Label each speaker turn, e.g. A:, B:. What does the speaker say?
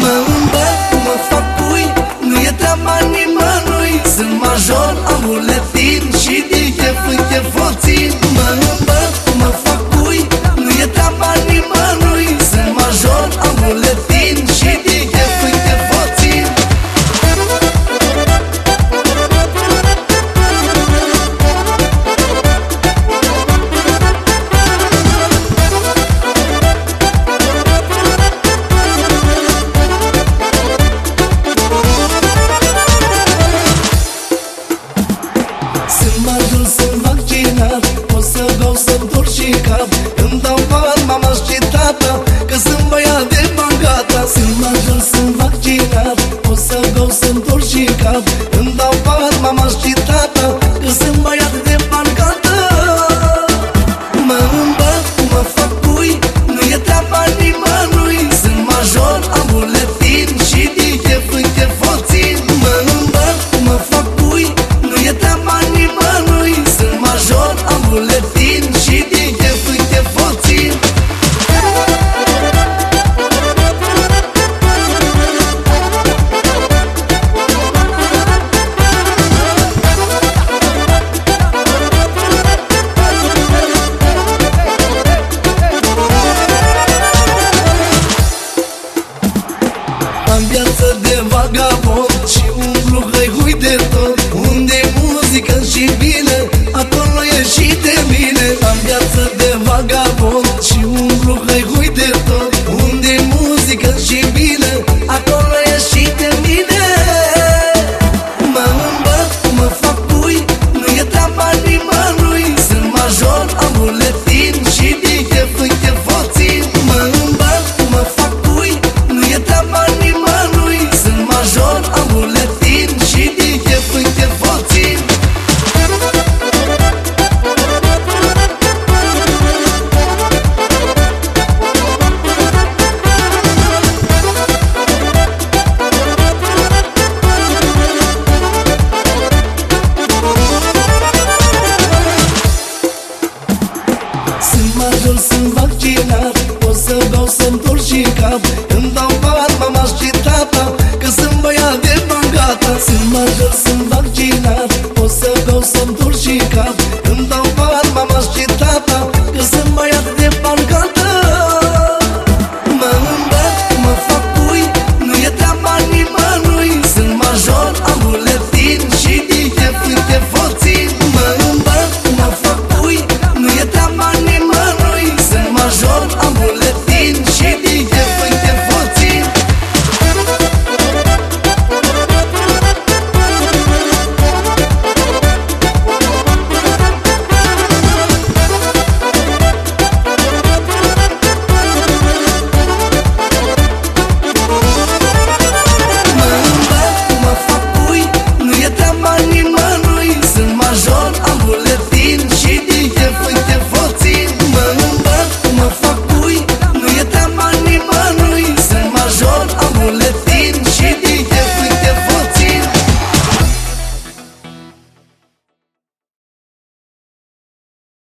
A: Mă îmbăt, mă fac pui Nu e treaba de música